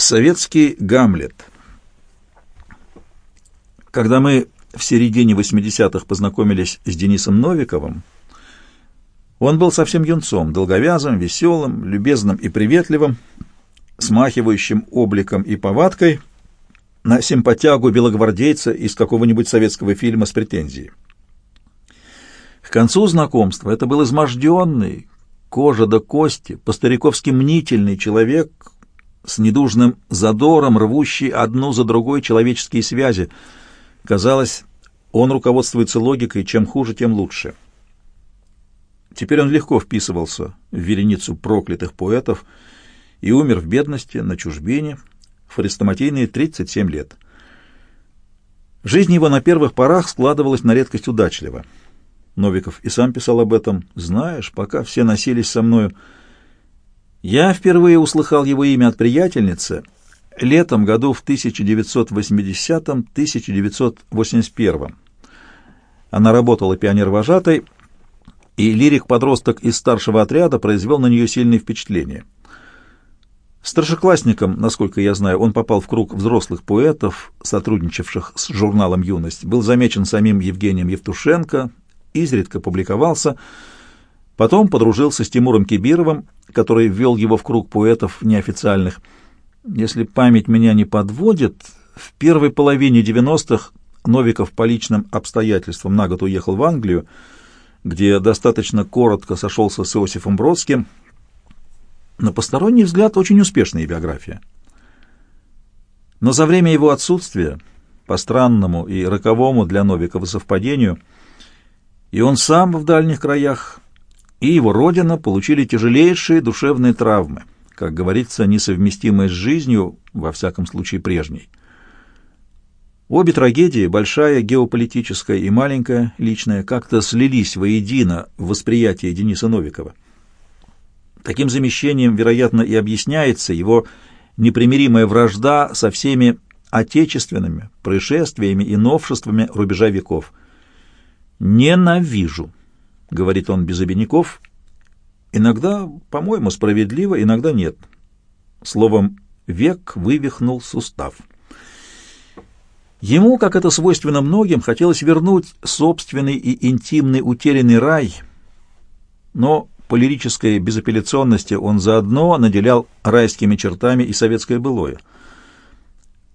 Советский Гамлет. Когда мы в середине 80-х познакомились с Денисом Новиковым, он был совсем юнцом, долговязым, веселым, любезным и приветливым, смахивающим обликом и повадкой на симпатягу белогвардейца из какого-нибудь советского фильма с претензией. К концу знакомства это был изможденный, кожа до кости, по-стариковски мнительный человек с недужным задором, рвущий одну за другой человеческие связи. Казалось, он руководствуется логикой, чем хуже, тем лучше. Теперь он легко вписывался в вереницу проклятых поэтов и умер в бедности, на чужбине, в хрестоматийные 37 лет. Жизнь его на первых порах складывалась на редкость удачливо. Новиков и сам писал об этом. «Знаешь, пока все носились со мною...» Я впервые услыхал его имя от приятельницы летом году в 1980-1981. Она работала пионер-вожатой, и лирик-подросток из старшего отряда произвел на нее сильное впечатление. Старшеклассником, насколько я знаю, он попал в круг взрослых поэтов, сотрудничавших с журналом «Юность», был замечен самим Евгением Евтушенко, изредка публиковался, потом подружился с Тимуром Кибировым, который ввел его в круг поэтов неофициальных. Если память меня не подводит, в первой половине 90-х Новиков по личным обстоятельствам на год уехал в Англию, где достаточно коротко сошелся с Иосифом Бродским. На посторонний взгляд очень успешная биография. Но за время его отсутствия, по странному и роковому для Новикова совпадению, и он сам в дальних краях, и его родина получили тяжелейшие душевные травмы, как говорится, несовместимые с жизнью, во всяком случае прежней. Обе трагедии, большая геополитическая и маленькая личная, как-то слились воедино в восприятии Дениса Новикова. Таким замещением, вероятно, и объясняется его непримиримая вражда со всеми отечественными происшествиями и новшествами рубежа веков. «Ненавижу», — говорит он без обиняков, иногда, по-моему, справедливо, иногда нет. Словом, век вывихнул сустав. Ему, как это свойственно многим, хотелось вернуть собственный и интимный утерянный рай, но по лирической безапелляционности он заодно наделял райскими чертами и советское былое.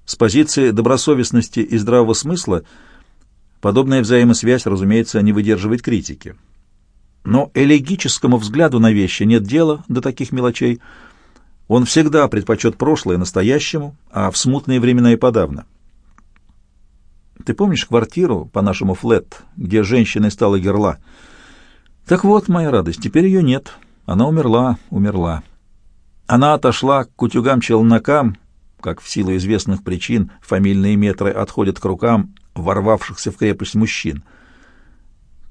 С позиции добросовестности и здравого смысла подобная взаимосвязь, разумеется, не выдерживает критики. Но элегическому взгляду на вещи нет дела до таких мелочей. Он всегда предпочет прошлое настоящему, а в смутные времена и подавно. Ты помнишь квартиру по нашему флет, где женщиной стала герла? Так вот, моя радость, теперь ее нет. Она умерла, умерла. Она отошла к утюгам-челнокам, как в силу известных причин фамильные метры отходят к рукам ворвавшихся в крепость мужчин.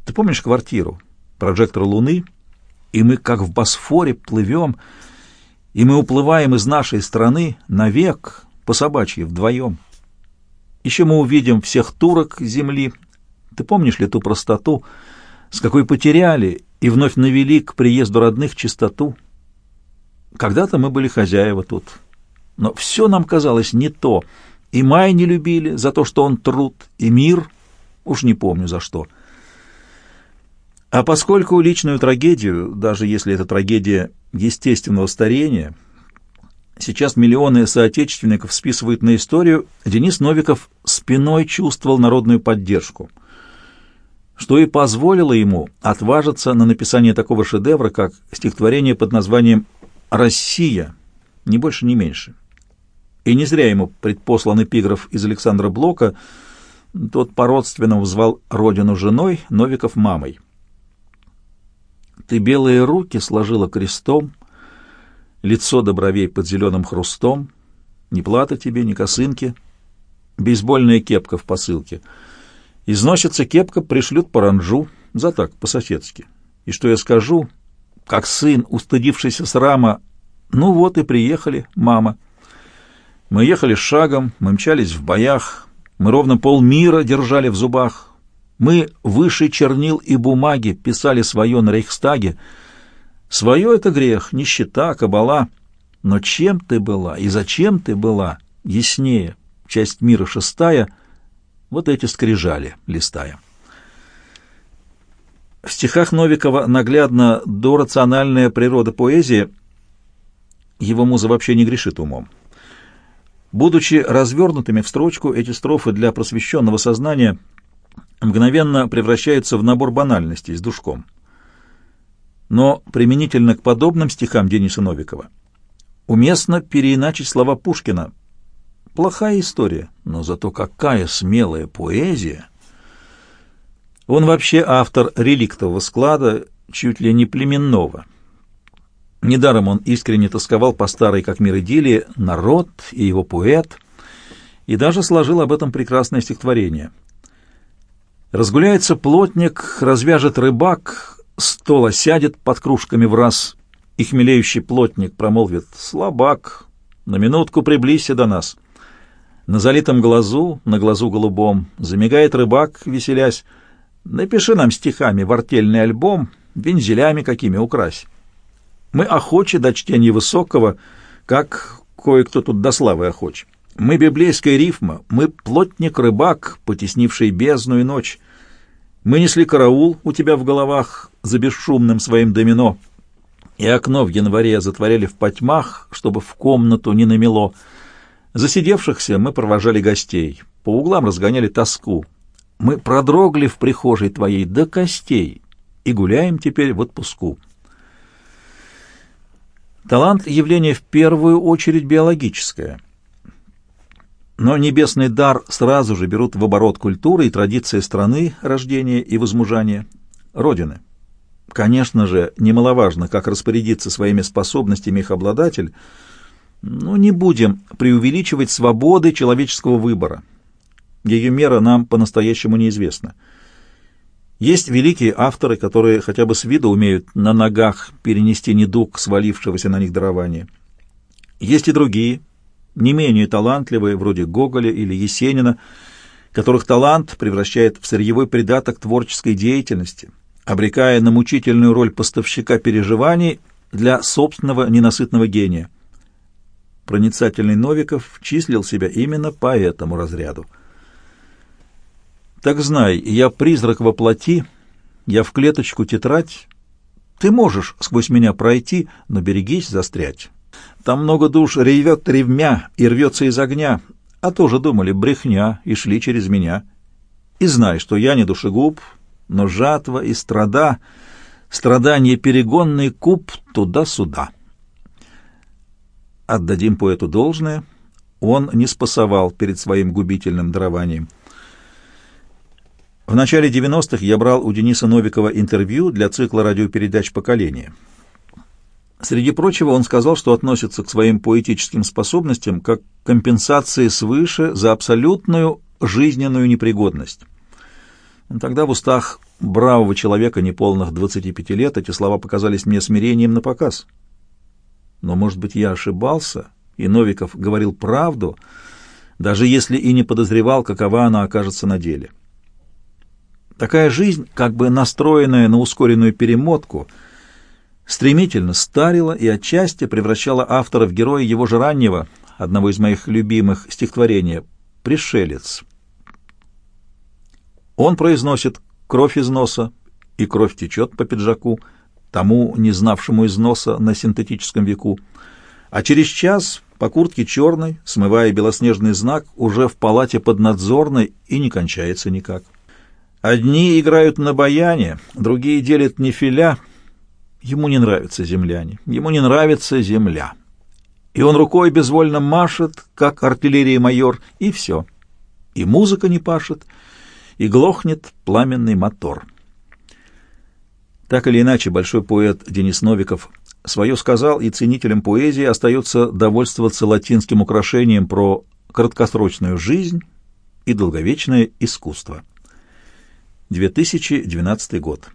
Ты помнишь квартиру, прожектор луны, и мы, как в Босфоре, плывем, и мы уплываем из нашей страны навек по собачьи вдвоем. Еще мы увидим всех турок земли. Ты помнишь ли ту простоту, с какой потеряли и вновь навели к приезду родных чистоту? Когда-то мы были хозяева тут, но все нам казалось не то. И май не любили за то, что он труд, и мир, уж не помню за что. А поскольку личную трагедию, даже если это трагедия естественного старения, Сейчас миллионы соотечественников списывают на историю, Денис Новиков спиной чувствовал народную поддержку, что и позволило ему отважиться на написание такого шедевра, как стихотворение под названием «Россия», ни больше, ни меньше. И не зря ему предпослан эпиграф из Александра Блока, тот по-родственному звал родину женой, Новиков мамой. «Ты белые руки сложила крестом», лицо до бровей под зеленым хрустом, ни плата тебе, ни косынки, бейсбольная кепка в посылке. Износится кепка, пришлют паранжу, за так, по-соседски. И что я скажу, как сын, устыдившийся срама, ну вот и приехали, мама. Мы ехали шагом, мы мчались в боях, мы ровно полмира держали в зубах. Мы выше чернил и бумаги писали свое на Рейхстаге — Свое — это грех, нищета, кабала. Но чем ты была и зачем ты была, яснее. Часть мира шестая, вот эти скрижали, листая. В стихах Новикова наглядна дорациональная природа поэзии. Его муза вообще не грешит умом. Будучи развернутыми в строчку, эти строфы для просвещенного сознания мгновенно превращаются в набор банальностей с душком. Но применительно к подобным стихам Дениса Новикова уместно переиначить слова Пушкина. Плохая история, но зато какая смелая поэзия! Он вообще автор реликтового склада, чуть ли не племенного. Недаром он искренне тосковал по старой как мир идиллии «Народ» и его поэт, и даже сложил об этом прекрасное стихотворение. Разгуляется плотник, развяжет рыбак, стол осядет под кружками в раз, и хмелеющий плотник промолвит «Слабак, на минутку приблизься до нас». На залитом глазу, на глазу голубом, замигает рыбак, веселясь, «Напиши нам стихами в артельный альбом, вензелями какими укрась». Мы охочи до чтения высокого, как кое-кто тут до славы охоч. Мы библейская рифма, мы плотник-рыбак, потеснивший бездну и ночь. Мы несли караул у тебя в головах за бесшумным своим домино, и окно в январе затворяли в потьмах, чтобы в комнату не намело. Засидевшихся мы провожали гостей, по углам разгоняли тоску. Мы продрогли в прихожей твоей до костей и гуляем теперь в отпуску. Талант — явление в первую очередь биологическое. Но небесный дар сразу же берут в оборот культуры и традиции страны рождения и возмужания, Родины. Конечно же, немаловажно, как распорядиться своими способностями их обладатель, но не будем преувеличивать свободы человеческого выбора. Ее мера нам по-настоящему неизвестна. Есть великие авторы, которые хотя бы с виду умеют на ногах перенести недуг свалившегося на них дарования. Есть и другие, не менее талантливые, вроде Гоголя или Есенина, которых талант превращает в сырьевой придаток творческой деятельности, обрекая на мучительную роль поставщика переживаний для собственного ненасытного гения. Проницательный Новиков числил себя именно по этому разряду. Так знай, я призрак во плоти, я в клеточку тетрадь. Ты можешь сквозь меня пройти, но берегись застрять. Там много душ ревет ревмя и рвется из огня, а тоже думали брехня и шли через меня. И знай, что я не душегуб, но жатва и страда, страдание перегонный куб туда-сюда. Отдадим поэту должное, он не спасовал перед своим губительным дарованием. В начале 90-х я брал у Дениса Новикова интервью для цикла радиопередач «Поколение». Среди прочего он сказал, что относится к своим поэтическим способностям как к компенсации свыше за абсолютную жизненную непригодность. Тогда в устах бравого человека неполных 25 лет эти слова показались мне смирением на показ. Но, может быть, я ошибался, и Новиков говорил правду, даже если и не подозревал, какова она окажется на деле. Такая жизнь, как бы настроенная на ускоренную перемотку, стремительно старила и отчасти превращала автора в героя его же раннего, одного из моих любимых стихотворения «Пришелец». Он произносит «кровь из носа, и кровь течет по пиджаку, тому, не знавшему износа на синтетическом веку, а через час по куртке черной, смывая белоснежный знак, уже в палате поднадзорной и не кончается никак. Одни играют на баяне, другие делят нефиля. Ему не нравятся земляне, ему не нравится земля. И он рукой безвольно машет, как артиллерия майор, и все. И музыка не пашет, и глохнет пламенный мотор. Так или иначе, большой поэт Денис Новиков свое сказал, и ценителям поэзии остается довольствоваться латинским украшением про краткосрочную жизнь и долговечное искусство. 2012 год.